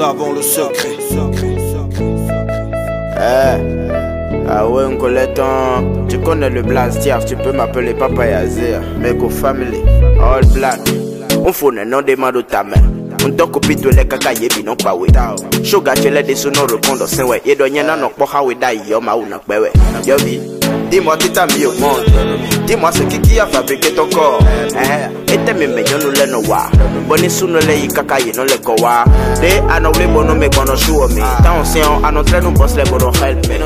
avons le secret. Eh, ah ouais, Ngoleton, tu connais le Blastiaf, tu peux m'appeler Papa Yazir. Meko Family, All Black. On faut ne non demande ta main. On tɔ kopi to le kaka yebi no kpawe Sugar chele de so no rekondo senwe Yedo nyena no kpo hawe da yo ma una kpewe Yobi Dis-moi qui t'a mis au monde Dis-moi ce qui a fabriqué ton corps Eh, ete me me nyonu le no wa Boni suno le kaka ye no le ko wa De ano we bono me bono show me Ta on se on ano tre no boss le bono help me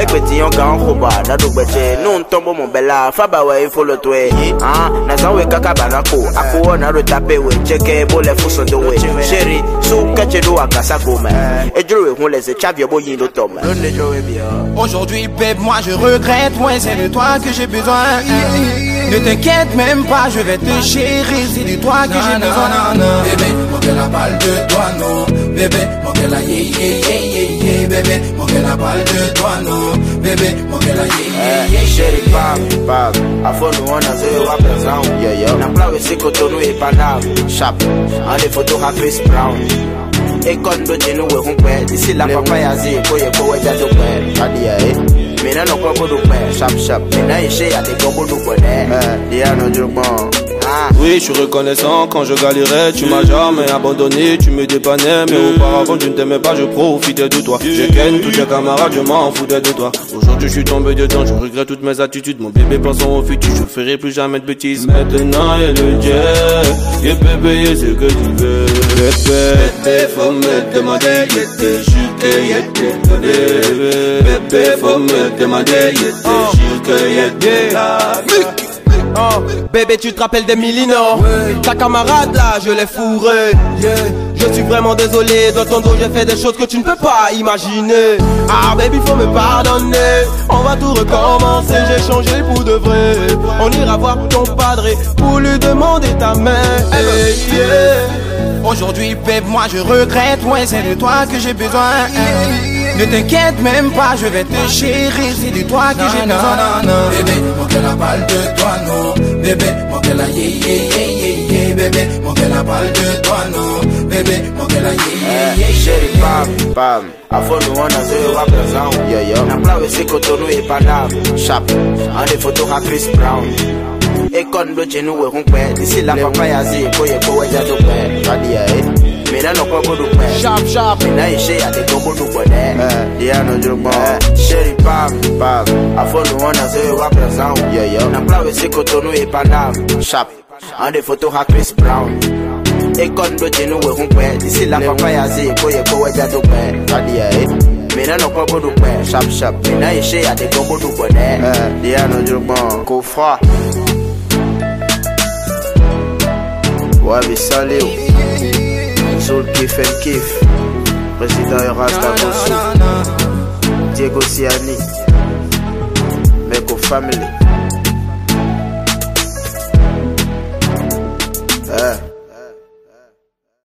Ekweti yon ka on khoba da do gbeche No on tombo mon bella Faba we info le twe Ah, na za we kaka banako Ako na ro tape we Cheke bo le fuso do we Chéri, sou kache do akasa gome Ejuru we hun le se chavio bo yin do tome Aujourd'hui, babe, moi je regrette, ouais, c'est de toi que j'ai besoin. Ne t'inquiète même pas, je vais te chérir, c'est de toi que j'ai besoin. Bébé, mon qu'elle a parle de toi, non. Bébé, mon qu'elle a yé, yé, yé, yé, yé. Bébé, mon qu'elle a parle de toi, non. Bébé, mon qu'elle a yé, yé, yé, Chéri pam, pam Afo nou zo yo represent Yeah, yeah. Na plawe si koto nou e panav Sharp An de foto ha Chris Brown. E kon do jenu we hun kwe Disi la papa ya zi Ko ye ko we jato kwe Adi ya e Mina no Mina ishe ya kwe ne Eh, dia no jukbon Ah. Oui, je suis reconnaissant quand je galérais, tu m'as jamais abandonné, tu me dépannais, mais auparavant tu ne t'aimais pas, je profitais de toi. J'ai ken tous tes camarades, je m'en foutais de toi. Aujourd'hui je suis tombé dedans, je regrette toutes mes attitudes, mon bébé pensant au futur, je ferai plus jamais de bêtises. Maintenant y'a le jet, et bébé y'a ce que tu veux. Bébé, bébé, faut me demander, sûr que y'était donné. Bébé, faut me demander, sûr que y'était là. Oh, bébé, tu te rappelles des millinants Ta camarade là, je l'ai fourré. Je suis vraiment désolé, dans ton dos j'ai fait des choses que tu ne peux pas imaginer. Ah, baby, faut me pardonner. On va tout recommencer, j'ai changé pour de vrai. On ira voir ton padre pour lui demander ta main. Hey, yeah. Aujourd'hui, babe, moi je regrette, ouais, c'est de toi que j'ai besoin. Ne t'inquiète même pas, je vais te chérir, c'est de toi que j'ai besoin. Bébé, mon qu'elle a parle de toi, non. Bébé, mon qu'elle a yé, yé, yé, yé, yé. Bébé, mon qu'elle a parle de toi, non. Bébé, mon qu'elle a yé, yé, yé, Chéri yé. pam, pam Afo nou wana zo yo represent Yeah, yeah Na plawe si koto nou e panav Sharp An de foto ha Chris Brown E kon do jenu we hun kwe Disi la papa ya zi Ko ye ko we jato kwe Mina no kwa bodo kwe. Sharp, sharp. Mina ishe ya de ko bodo kwe ne. Dia no jukbon Chéri pam, pam. Afo nou wana zo yo represent Yeah, yeah. Na plawe si koto nou e panav Sharp. An de foto ha Chris Brown. E kon do jenu we hun kwe. Disi la papa ya zi Ko ye ko we jato kwe. Adi ya e Mina no kwa bodo kwe. Sharp, sharp. Mina ishe ya de ko bodo kwe ne. Dia no Kofra Wabi Soul Kif and Kif. Président Erasta Bossou Diego Siani. Meko Family. Eh